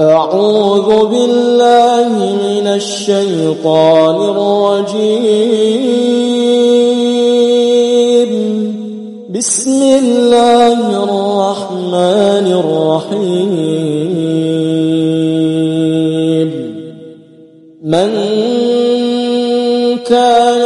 أعوذ بالله من الشيطان الرجيم. بسم الله الرحمن الرحيم. من كان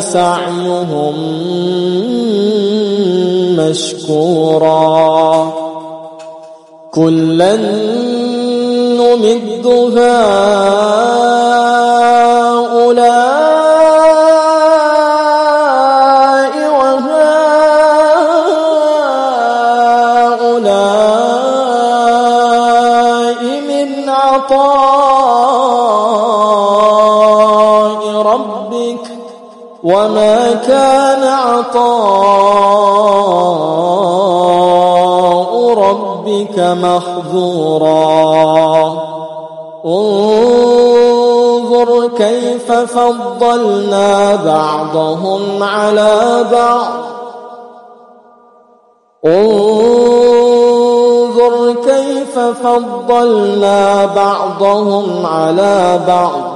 سعيهم مشكورا. كلا نمد هؤلاء وهؤلاء من عطاء. وما كان عطاء ربك محظورا. انظر كيف فضلنا بعضهم على بعض. انظر كيف فضلنا بعضهم على بعض.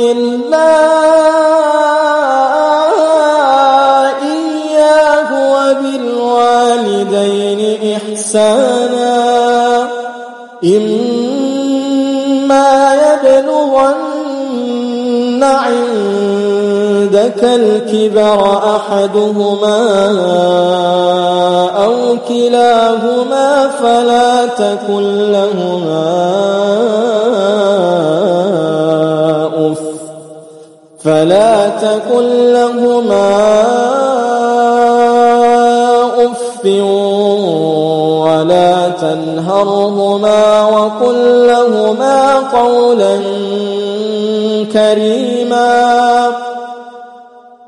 إلا إياه وبالوالدين إحسانا إما يبلغن عندك الكبر أحدهما أو كلاهما فلا تكن لهما فلا تكن لهما أف ولا تنهرهما وقل لهما قولا كريما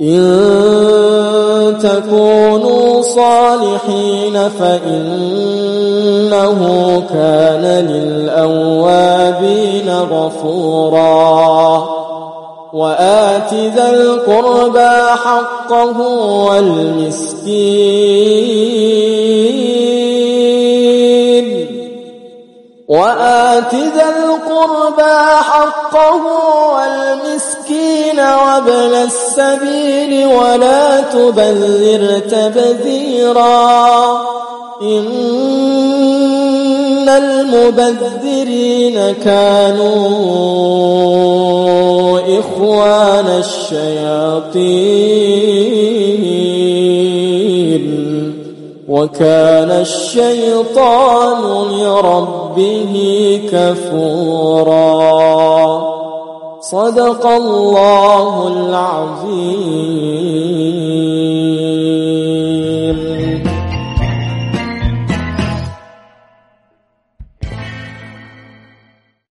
إن تكونوا صالحين فإنه كان للأوابين غفورا. وآت ذا القربى حقه والمسكين. وآت ذا القربى حقه والمسكين. وابن السبيل ولا تبذر تبذيرا. إن المبذرين كانوا إخوان الشياطين. وكان الشيطان لربه كفورا. صدق الله العظيم.